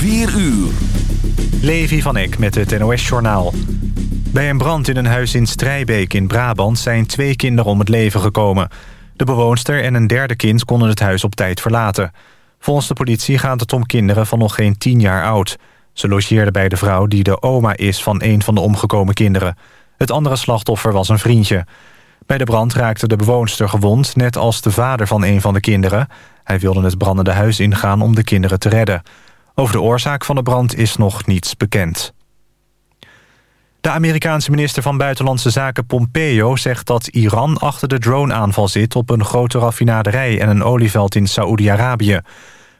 4 uur. Levi van Eck met het NOS-journaal. Bij een brand in een huis in Strijbeek in Brabant... zijn twee kinderen om het leven gekomen. De bewoonster en een derde kind konden het huis op tijd verlaten. Volgens de politie gaat het om kinderen van nog geen tien jaar oud. Ze logeerden bij de vrouw die de oma is van een van de omgekomen kinderen. Het andere slachtoffer was een vriendje. Bij de brand raakte de bewoonster gewond, net als de vader van een van de kinderen. Hij wilde het brandende huis ingaan om de kinderen te redden. Over de oorzaak van de brand is nog niets bekend. De Amerikaanse minister van Buitenlandse Zaken Pompeo zegt dat Iran achter de droneaanval zit op een grote raffinaderij en een olieveld in Saoedi-Arabië.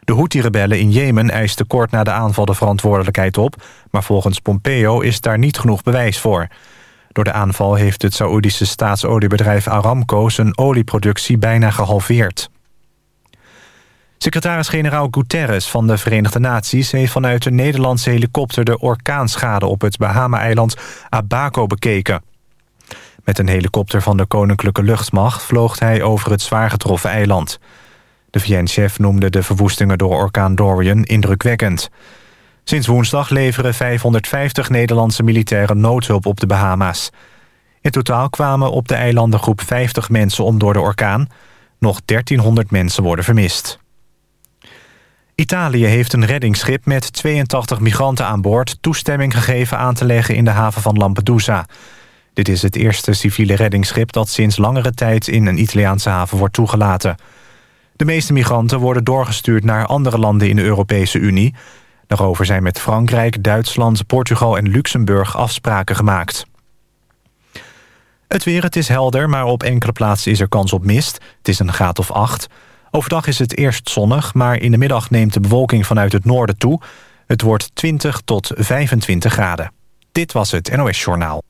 De Houthi-rebellen in Jemen eisten kort na de aanval de verantwoordelijkheid op, maar volgens Pompeo is daar niet genoeg bewijs voor. Door de aanval heeft het Saoedische staatsoliebedrijf Aramco zijn olieproductie bijna gehalveerd. Secretaris-generaal Guterres van de Verenigde Naties... heeft vanuit een Nederlandse helikopter de orkaanschade op het Bahama-eiland Abaco bekeken. Met een helikopter van de Koninklijke Luchtmacht vloog hij over het zwaar getroffen eiland. De VN-chef noemde de verwoestingen door orkaan Dorian indrukwekkend. Sinds woensdag leveren 550 Nederlandse militairen noodhulp op de Bahama's. In totaal kwamen op de eilandengroep 50 mensen om door de orkaan. Nog 1300 mensen worden vermist. Italië heeft een reddingsschip met 82 migranten aan boord... toestemming gegeven aan te leggen in de haven van Lampedusa. Dit is het eerste civiele reddingsschip... dat sinds langere tijd in een Italiaanse haven wordt toegelaten. De meeste migranten worden doorgestuurd naar andere landen in de Europese Unie. Daarover zijn met Frankrijk, Duitsland, Portugal en Luxemburg afspraken gemaakt. Het weer, het is helder, maar op enkele plaatsen is er kans op mist. Het is een graad of acht... Overdag is het eerst zonnig, maar in de middag neemt de bewolking vanuit het noorden toe. Het wordt 20 tot 25 graden. Dit was het NOS Journaal.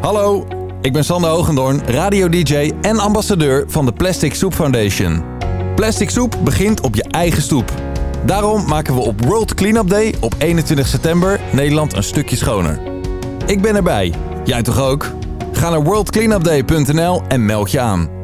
Hallo, ik ben Sander Hogendoorn, radio-dj en ambassadeur van de Plastic Soep Foundation. Plastic soep begint op je eigen stoep. Daarom maken we op World Cleanup Day op 21 september Nederland een stukje schoner. Ik ben erbij. Jij toch ook? Ga naar worldcleanupday.nl en meld je aan.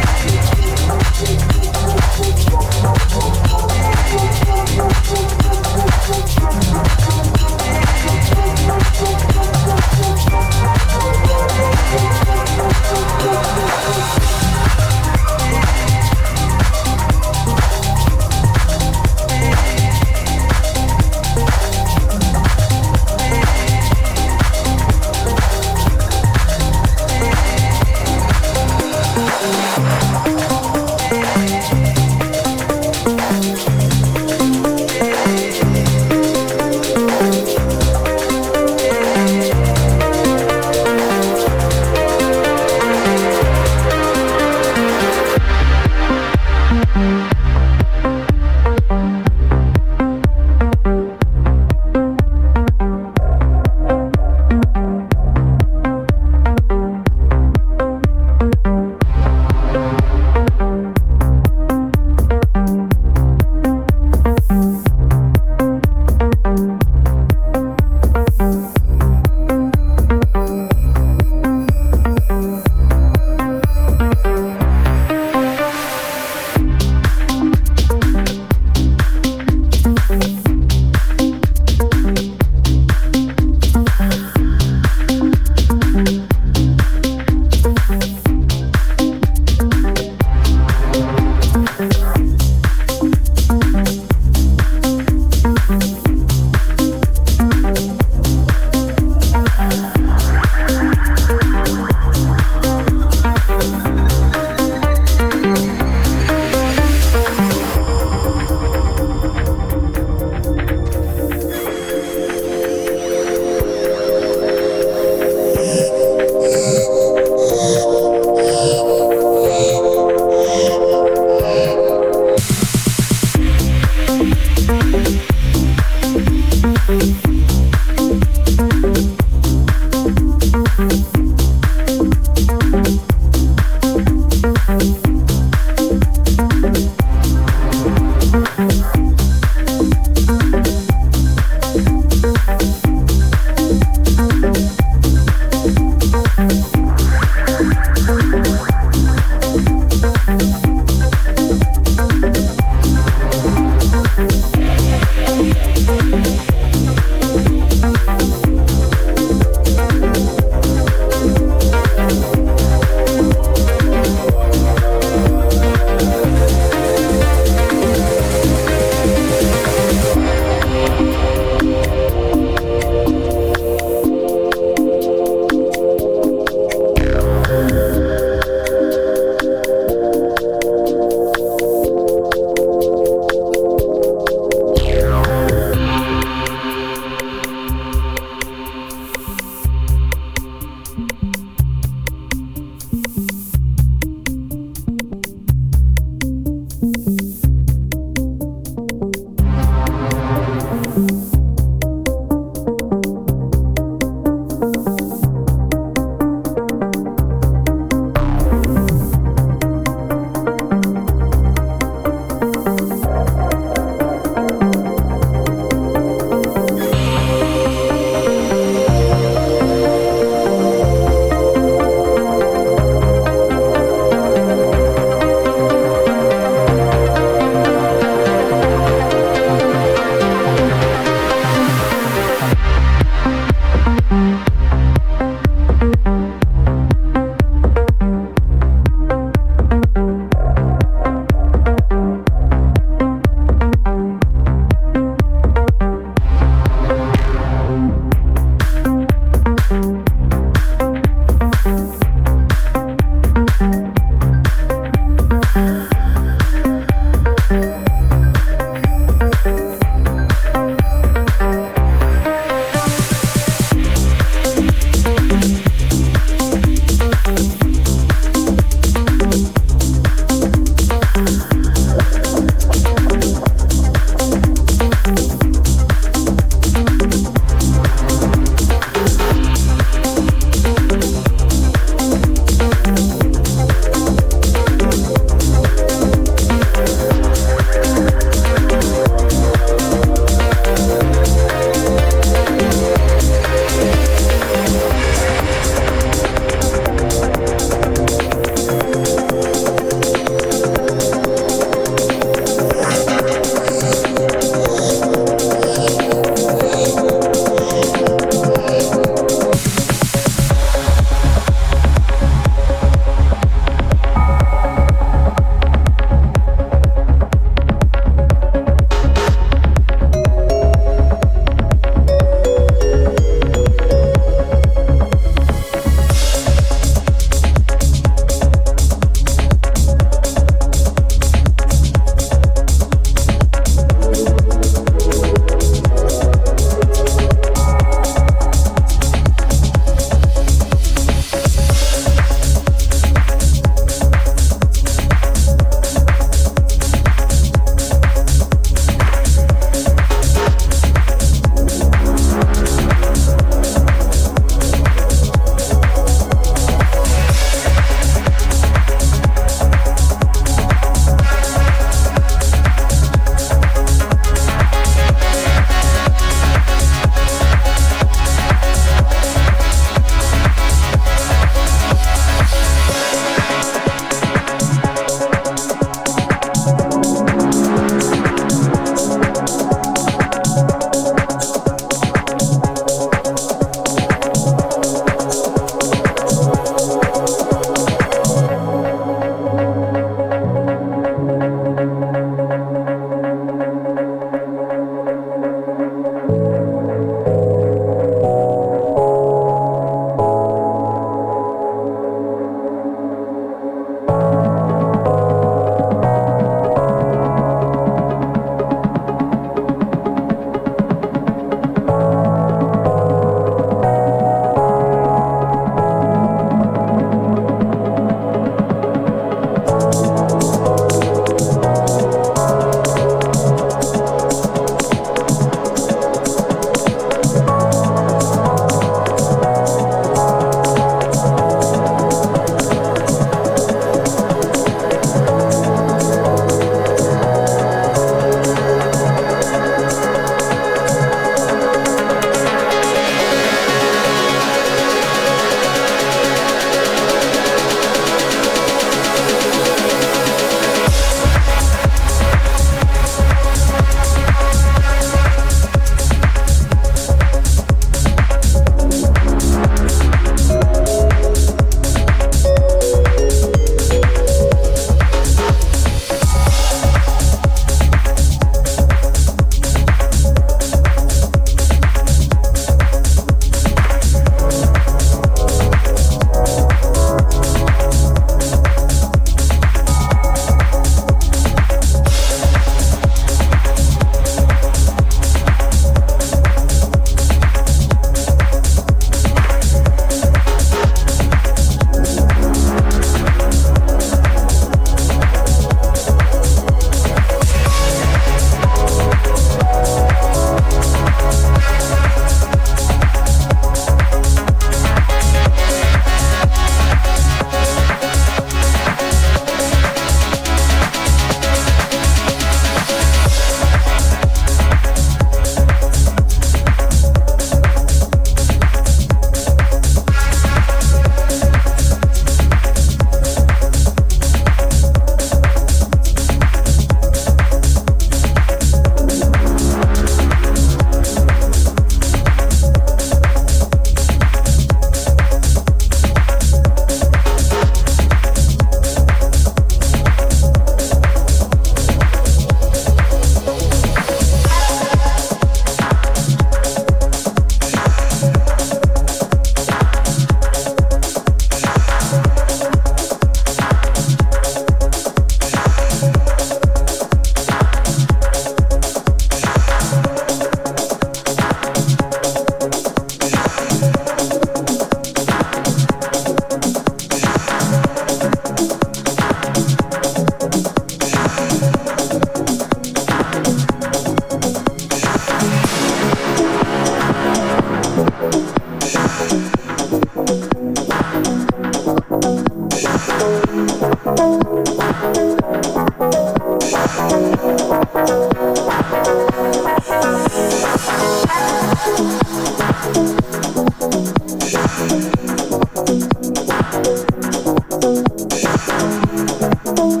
Thank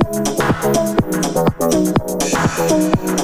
you.